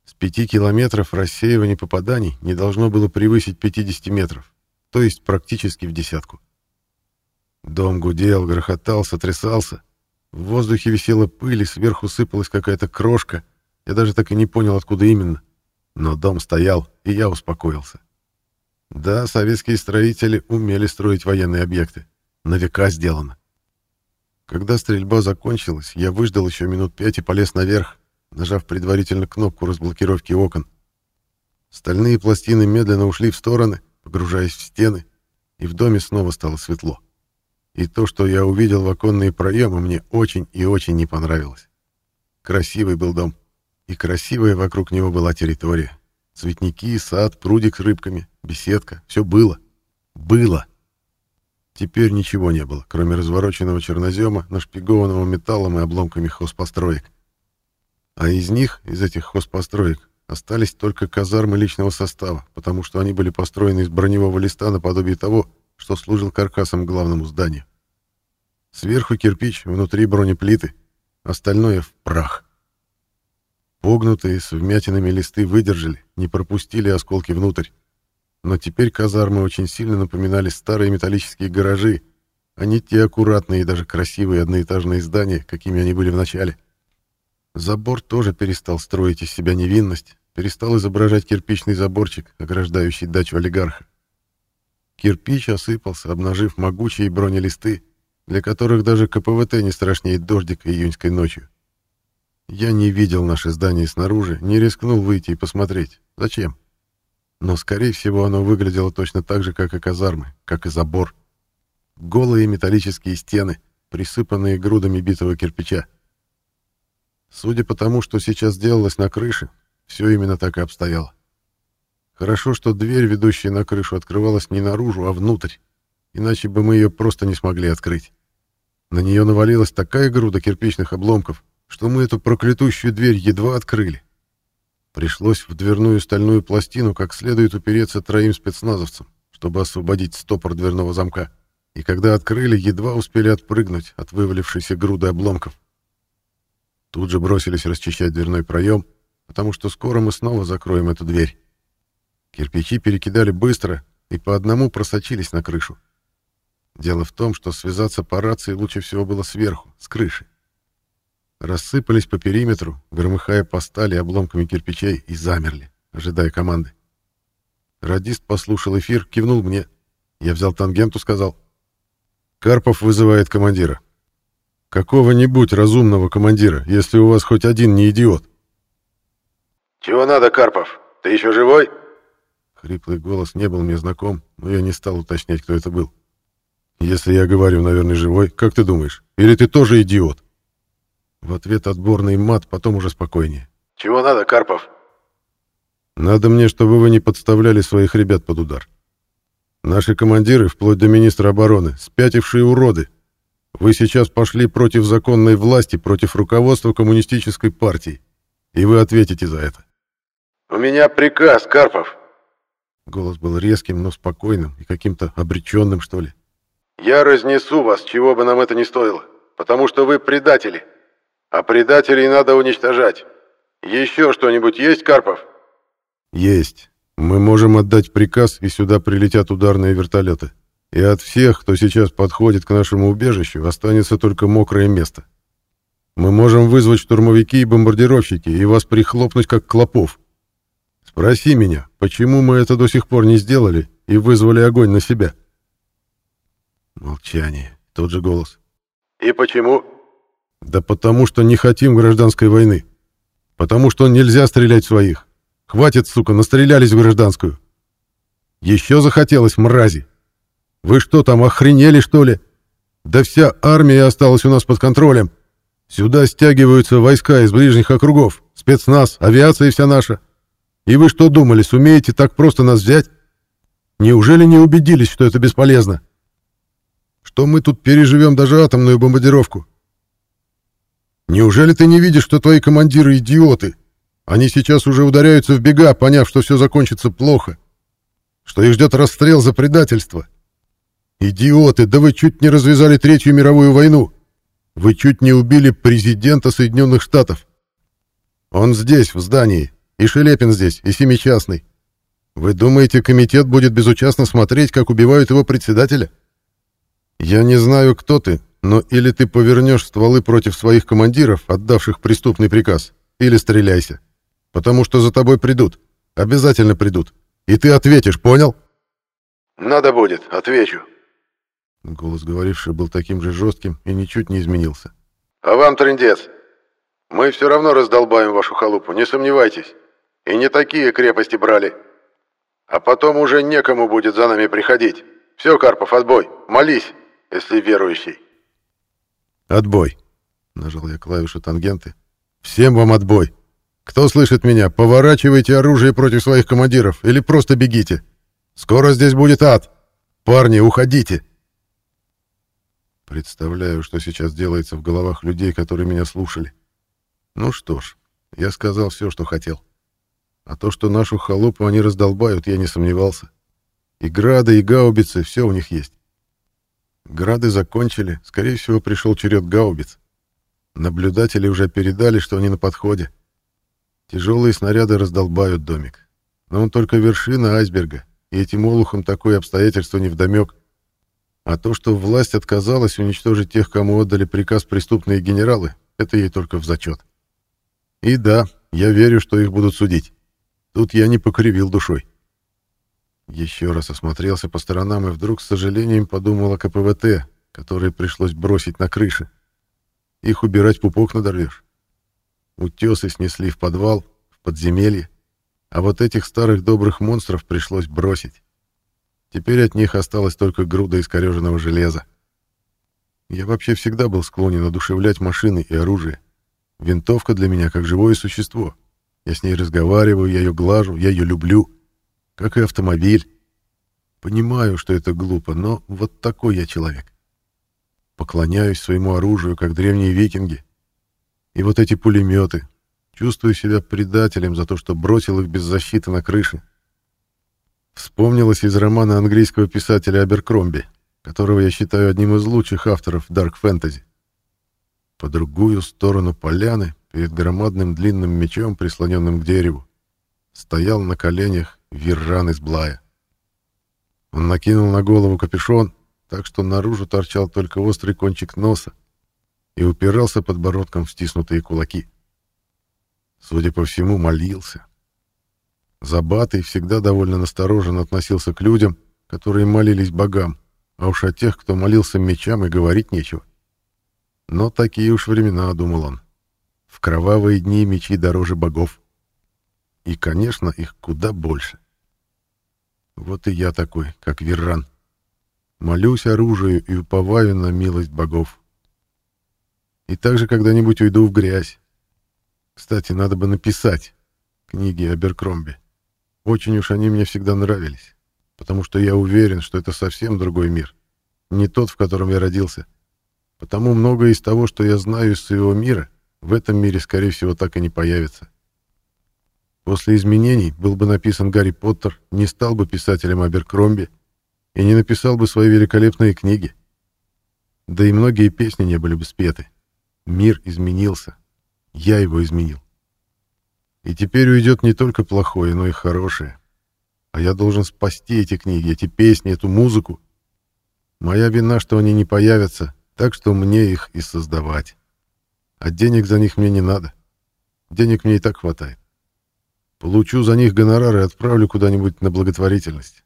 С пяти километров рассеивание попаданий не должно было превысить 50 метров то есть практически в десятку. Дом гудел, грохотал, сотрясался. В воздухе висела пыль, и сверху сыпалась какая-то крошка. Я даже так и не понял, откуда именно. Но дом стоял, и я успокоился. Да, советские строители умели строить военные объекты. На века сделано. Когда стрельба закончилась, я выждал еще минут пять и полез наверх, нажав предварительно кнопку разблокировки окон. Стальные пластины медленно ушли в стороны, погружаясь в стены, и в доме снова стало светло. И то, что я увидел в оконные проемы, мне очень и очень не понравилось. Красивый был дом, и красивая вокруг него была территория. Цветники, сад, прудик с рыбками, беседка — все было. Было. Теперь ничего не было, кроме развороченного чернозема, нашпигованного металлом и обломками хозпостроек. А из них, из этих хозпостроек, остались только казармы личного состава, потому что они были построены из броневого листа наподобие того, что служил каркасом главному зданию. Сверху кирпич, внутри бронеплиты, остальное в прах. Погнутые с вмятинами листы выдержали, не пропустили осколки внутрь. Но теперь казармы очень сильно напоминали старые металлические гаражи, а не те аккуратные и даже красивые одноэтажные здания, какими они были в начале. Забор тоже перестал строить из себя невинность, перестал изображать кирпичный заборчик, ограждающий дачу олигарха. Кирпич осыпался, обнажив могучие бронелисты, для которых даже КПВТ не страшнее дождика июньской ночью. Я не видел наше здание снаружи, не рискнул выйти и посмотреть. Зачем? Но, скорее всего, оно выглядело точно так же, как и казармы, как и забор. Голые металлические стены, присыпанные грудами битого кирпича. Судя по тому, что сейчас делалось на крыше, все именно так и обстояло. Хорошо, что дверь, ведущая на крышу, открывалась не наружу, а внутрь, иначе бы мы ее просто не смогли открыть. На нее навалилась такая груда кирпичных обломков, что мы эту проклятущую дверь едва открыли. Пришлось в дверную стальную пластину как следует упереться троим спецназовцам, чтобы освободить стопор дверного замка. И когда открыли, едва успели отпрыгнуть от вывалившейся груды обломков. Тут же бросились расчищать дверной проем, потому что скоро мы снова закроем эту дверь. Кирпичи перекидали быстро и по одному просочились на крышу. Дело в том, что связаться по рации лучше всего было сверху, с крыши. Рассыпались по периметру, громыхая по стали обломками кирпичей, и замерли, ожидая команды. Радист послушал эфир, кивнул мне. Я взял тангенту, сказал. «Карпов вызывает командира. Какого-нибудь разумного командира, если у вас хоть один не идиот. «Чего надо, Карпов? Ты еще живой?» Хриплый голос не был мне знаком, но я не стал уточнять, кто это был. «Если я говорю, наверное, живой, как ты думаешь? Или ты тоже идиот?» В ответ отборный мат, потом уже спокойнее. «Чего надо, Карпов?» «Надо мне, чтобы вы не подставляли своих ребят под удар. Наши командиры, вплоть до министра обороны, спятившие уроды, вы сейчас пошли против законной власти, против руководства коммунистической партии. И вы ответите за это. «У меня приказ, Карпов!» Голос был резким, но спокойным и каким-то обреченным, что ли. «Я разнесу вас, чего бы нам это ни стоило, потому что вы предатели. А предателей надо уничтожать. Еще что-нибудь есть, Карпов?» «Есть. Мы можем отдать приказ, и сюда прилетят ударные вертолеты и от всех, кто сейчас подходит к нашему убежищу, останется только мокрое место. Мы можем вызвать штурмовики и бомбардировщики и вас прихлопнуть как клопов. Спроси меня, почему мы это до сих пор не сделали и вызвали огонь на себя?» Молчание. Тот же голос. «И почему?» «Да потому что не хотим гражданской войны. Потому что нельзя стрелять в своих. Хватит, сука, настрелялись в гражданскую. Еще захотелось, мрази. Вы что там, охренели, что ли? Да вся армия осталась у нас под контролем. Сюда стягиваются войска из ближних округов, спецназ, авиация вся наша. И вы что думали, сумеете так просто нас взять? Неужели не убедились, что это бесполезно? Что мы тут переживем даже атомную бомбардировку? Неужели ты не видишь, что твои командиры идиоты? Они сейчас уже ударяются в бега, поняв, что все закончится плохо. Что их ждет расстрел за предательство. «Идиоты! Да вы чуть не развязали Третью мировую войну! Вы чуть не убили президента Соединенных Штатов! Он здесь, в здании, и Шелепин здесь, и Семичастный. Вы думаете, комитет будет безучастно смотреть, как убивают его председателя? Я не знаю, кто ты, но или ты повернешь стволы против своих командиров, отдавших преступный приказ, или стреляйся. Потому что за тобой придут. Обязательно придут. И ты ответишь, понял? Надо будет, отвечу. Голос говорившего был таким же жестким и ничуть не изменился. «А вам, трындец, мы все равно раздолбаем вашу халупу, не сомневайтесь. И не такие крепости брали. А потом уже некому будет за нами приходить. Все, Карпов, отбой. Молись, если верующий». «Отбой», — нажал я клавишу тангенты. «Всем вам отбой. Кто слышит меня, поворачивайте оружие против своих командиров или просто бегите. Скоро здесь будет ад. Парни, уходите». Представляю, что сейчас делается в головах людей, которые меня слушали. Ну что ж, Я сказал все, что хотел. А то, что нашу халупу они раздолбают, я не сомневался. И грады, и гаубицы, все у них есть. Грады закончили, скорее всего, пришел черед гаубиц. Наблюдатели уже передали, что они на подходе. Тяжелые снаряды раздолбают домик. Но он только вершина айсберга, и этим олухам такое обстоятельство невдомек. А то, что власть отказалась уничтожить тех, кому отдали приказ преступные генералы, это ей только в зачет. И да, я верю, что их будут судить. Тут я не покривил душой. Еще раз осмотрелся по сторонам и вдруг с сожалением подумал о КПВТ, которые пришлось бросить на крыше. Их убирать пупок надорвешь. Утесы снесли в подвал, в подземелье, а вот этих старых добрых монстров пришлось бросить. Теперь от них осталась только груда искореженного железа. Я вообще всегда был склонен одушевлять машины и оружие. Винтовка для меня как живое существо. Я с ней разговариваю, я ее глажу, я ее люблю. Как и автомобиль. Понимаю, что это глупо, но вот такой я человек. Поклоняюсь своему оружию, как древние викинги. И вот эти пулеметы. Чувствую себя предателем за то, что бросил их без защиты на крыше. Вспомнилось из романа английского писателя Аберкромби, которого я считаю одним из лучших авторов Fantasy. По другую сторону поляны, перед громадным длинным мечом, прислоненным к дереву, стоял на коленях Вирран из Блая. Он накинул на голову капюшон, так что наружу торчал только острый кончик носа и упирался подбородком в стиснутые кулаки. Судя по всему, молился. Забатый всегда довольно настороженно относился к людям, которые молились богам, а уж о тех, кто молился мечам, и говорить нечего. Но такие уж времена, думал он. В кровавые дни мечи дороже богов. И, конечно, их куда больше. Вот и я такой, как Верран. Молюсь оружию и уповаю на милость богов. И также когда-нибудь уйду в грязь. Кстати, надо бы написать книги о Беркромбе. Очень уж они мне всегда нравились, потому что я уверен, что это совсем другой мир, не тот, в котором я родился. Потому многое из того, что я знаю из своего мира, в этом мире, скорее всего, так и не появится. После изменений был бы написан Гарри Поттер, не стал бы писателем Аберкромби и не написал бы свои великолепные книги. Да и многие песни не были бы спеты. Мир изменился. Я его изменил. И теперь уйдет не только плохое, но и хорошее. А я должен спасти эти книги, эти песни, эту музыку. Моя вина, что они не появятся, так что мне их и создавать. А денег за них мне не надо. Денег мне и так хватает. Получу за них гонорары и отправлю куда-нибудь на благотворительность.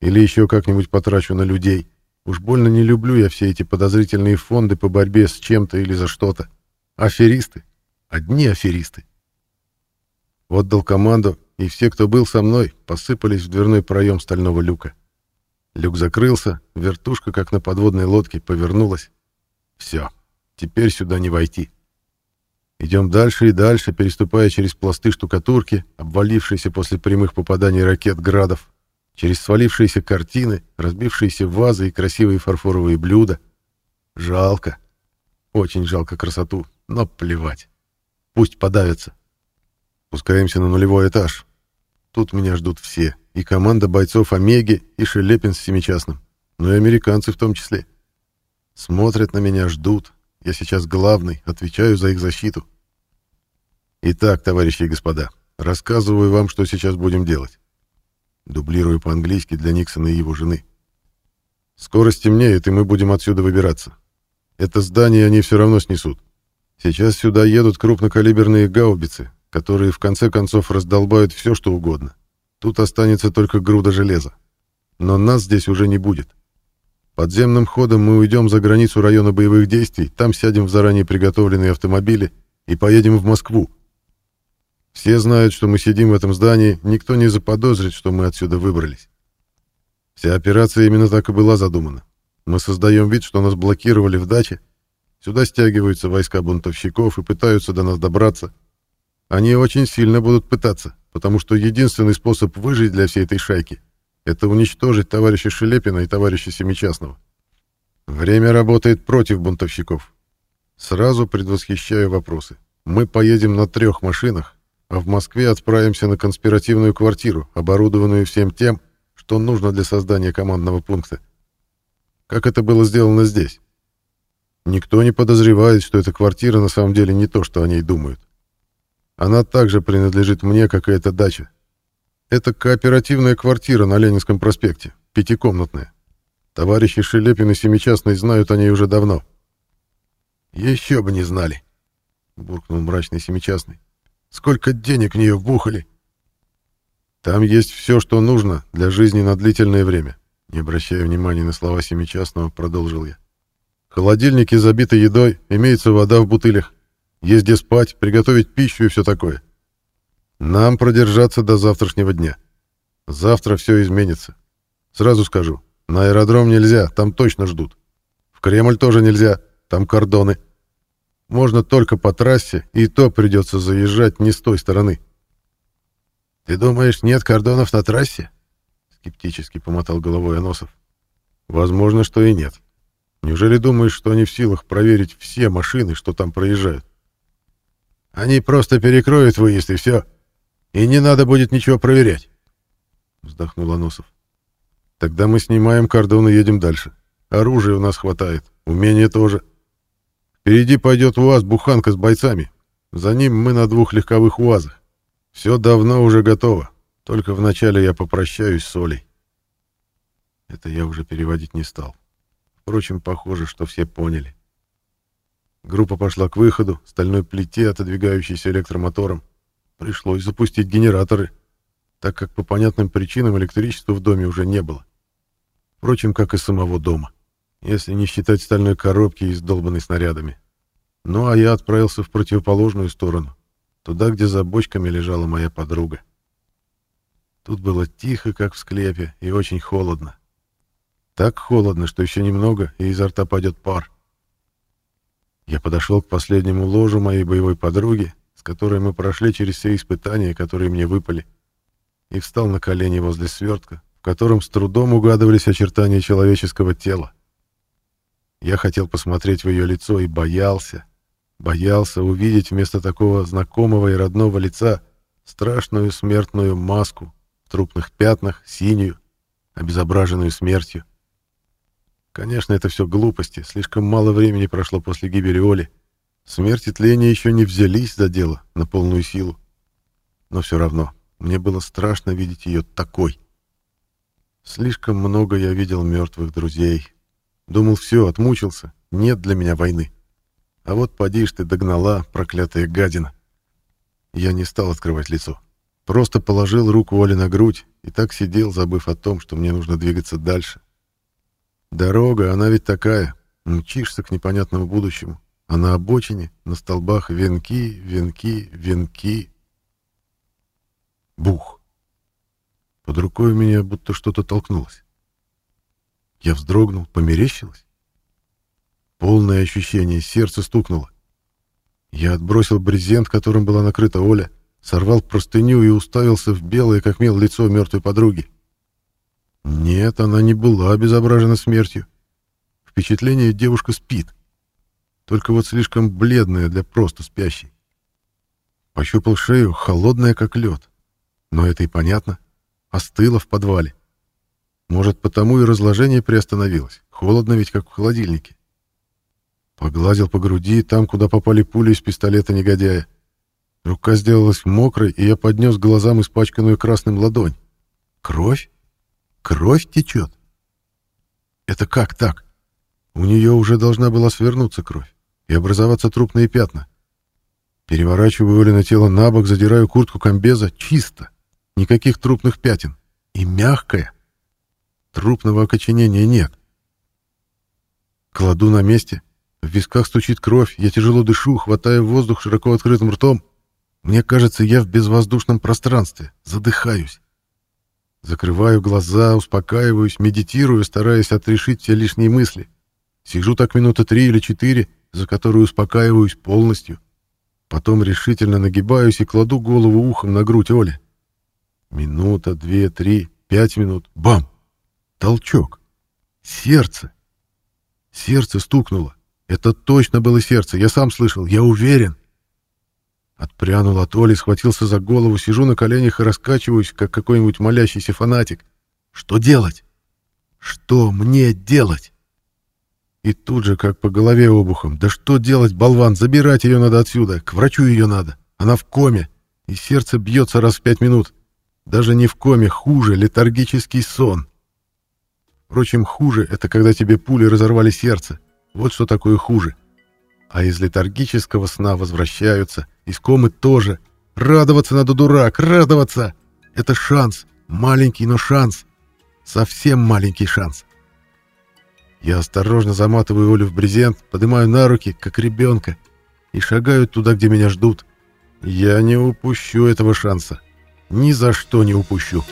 Или еще как-нибудь потрачу на людей. Уж больно не люблю я все эти подозрительные фонды по борьбе с чем-то или за что-то. Аферисты. Одни аферисты. Отдал команду, и все, кто был со мной, посыпались в дверной проем стального люка. Люк закрылся, вертушка, как на подводной лодке, повернулась. Все, теперь сюда не войти. Идем дальше и дальше, переступая через пласты штукатурки, обвалившиеся после прямых попаданий ракет градов, через свалившиеся картины, разбившиеся вазы и красивые фарфоровые блюда. Жалко. Очень жалко красоту, но плевать. Пусть подавятся. Спускаемся на нулевой этаж. Тут меня ждут все. И команда бойцов Омеги, и Шелепин с семичастным. Ну и американцы в том числе. Смотрят на меня, ждут. Я сейчас главный, отвечаю за их защиту. Итак, товарищи и господа, рассказываю вам, что сейчас будем делать. Дублирую по-английски для Никсона и его жены. Скоро стемнеет, и мы будем отсюда выбираться. Это здание они все равно снесут. Сейчас сюда едут крупнокалиберные гаубицы, которые в конце концов раздолбают все, что угодно. Тут останется только груда железа. Но нас здесь уже не будет. Подземным ходом мы уйдем за границу района боевых действий, там сядем в заранее приготовленные автомобили и поедем в Москву. Все знают, что мы сидим в этом здании, никто не заподозрит, что мы отсюда выбрались. Вся операция именно так и была задумана. Мы создаем вид, что нас блокировали в даче. Сюда стягиваются войска бунтовщиков и пытаются до нас добраться. Они очень сильно будут пытаться, потому что единственный способ выжить для всей этой шайки — это уничтожить товарища Шелепина и товарища Семичастного. Время работает против бунтовщиков. Сразу предвосхищаю вопросы. мы поедем на трех машинах, а в Москве отправимся на конспиративную квартиру, оборудованную всем тем, что нужно для создания командного пункта. Как это было сделано здесь? Никто не подозревает, что эта квартира на самом деле не то, что о ней думают. Она также принадлежит мне, как и эта дача. Это кооперативная квартира на Ленинском проспекте, пятикомнатная. Товарищи Шелепин и Семичастный знают о ней уже давно. «Еще бы не знали», — буркнул мрачный Семичастный. «Сколько денег в нее вбухали!» «Там есть все, что нужно для жизни на длительное время», — не обращая внимания на слова Семичастного, продолжил я. «Холодильники забиты едой, имеется вода в бутылях, есть где спать, приготовить пищу и все такое. Нам продержаться до завтрашнего дня. Завтра все изменится. Сразу скажу, на аэродром нельзя, там точно ждут. В Кремль тоже нельзя, там кордоны. Можно только по трассе, и то придется заезжать не с той стороны. «Ты думаешь, нет кордонов на трассе?» Скептически помотал головой Аносов. «Возможно, что и нет. Неужели думаешь, что они в силах проверить все машины, что там проезжают?» «Они просто перекроют выезд, и все. И не надо будет ничего проверять», — вздохнул Аносов. «Тогда мы снимаем кордон и едем дальше. Оружия у нас хватает, умения тоже. Впереди пойдет УАЗ-буханка с бойцами. За ним мы на двух легковых УАЗах. Все давно уже готово. Только вначале я попрощаюсь с Олей. Это я уже переводить не стал. Впрочем, похоже, что все поняли. Группа пошла к выходу, стальной плите, отодвигающейся электромотором. Пришлось запустить генераторы, так как по понятным причинам электричества в доме уже не было. Впрочем, как и самого дома, если не считать стальной коробки, издолбанной снарядами. Ну, а я отправился в противоположную сторону, туда, где за бочками лежала моя подруга. Тут было тихо, как в склепе, и очень холодно. Так холодно, что еще немного, и изо рта пойдет пар. Я подошел к последнему ложу моей боевой подруги, с которой мы прошли через все испытания, которые мне выпали, и встал на колени возле свертка, в котором с трудом угадывались очертания человеческого тела. Я хотел посмотреть в ее лицо и боялся, Боялся увидеть вместо такого знакомого и родного лица страшную смертную маску в трупных пятнах, синюю, обезображенную смертью. Конечно, это все глупости, слишком мало времени прошло после гибели Оли. Смерть и тление еще не взялись за дело на полную силу. Но все равно, мне было страшно видеть ее такой. Слишком много я видел мертвых друзей. Думал, все, отмучился, нет для меня войны. А вот поди ж ты догнала, проклятая гадина. Я не стал открывать лицо. Просто положил руку Оле на грудь и так сидел, забыв о том, что мне нужно двигаться дальше. Дорога, она ведь такая. Мчишься к непонятному будущему. А на обочине, на столбах венки, венки, венки. Бух. Под рукой у меня будто что-то толкнулось. Я вздрогнул, померещилось. Полное ощущение, сердце стукнуло. Я отбросил брезент, которым была накрыта Оля, сорвал простыню и уставился в белое, как мел, лицо мертвой подруги. Нет, она не была обезображена смертью. Впечатление девушка спит. Только вот слишком бледная для просто спящей. Пощупал шею, холодная, как лед. Но это и понятно. Остыла в подвале. Может, потому и разложение приостановилось. Холодно ведь, как в холодильнике. Погладил по груди, там, куда попали пули из пистолета негодяя. Рука сделалась мокрой, и я поднес к глазам испачканную красным ладонь. Кровь? Кровь течет? Это как так? У нее уже должна была свернуться кровь и образоваться трупные пятна. Переворачиваю Олина тело на бок, задираю куртку комбеза. Чисто. Никаких трупных пятен. И мягкая. Трупного окоченения нет. Кладу на месте, в висках стучит кровь, я тяжело дышу, хватая воздух широко открытым ртом. Мне кажется, я в безвоздушном пространстве, задыхаюсь. Закрываю глаза, успокаиваюсь, медитирую, стараясь отрешить все лишние мысли. Сижу так минуты три или четыре, за которые успокаиваюсь полностью. Потом решительно нагибаюсь и кладу голову ухом на грудь Оли. Минута, две, три, пять минут. Бам! Толчок. Сердце. Сердце стукнуло. Это точно было сердце, я сам слышал, я уверен. Отпрянул от Оли, схватился за голову, сижу на коленях и раскачиваюсь, как какой-нибудь молящийся фанатик. Что делать? Что мне делать? И тут же, как по голове обухом. Да что делать, болван? Забирать ее надо отсюда. К врачу ее надо. Она в коме. И сердце бьется раз в пять минут. Даже не в коме, хуже, летаргический сон. Впрочем, хуже — это когда тебе пули разорвали сердце. Вот что такое хуже. А из летаргического сна возвращаются, из комы тоже. Радоваться надо, дурак, радоваться! Это шанс, маленький, но шанс. Совсем маленький шанс. Я осторожно заматываю Олю в брезент, поднимаю на руки, как ребенка, и шагаю туда, где меня ждут. Я не упущу этого шанса. Ни за что не упущу.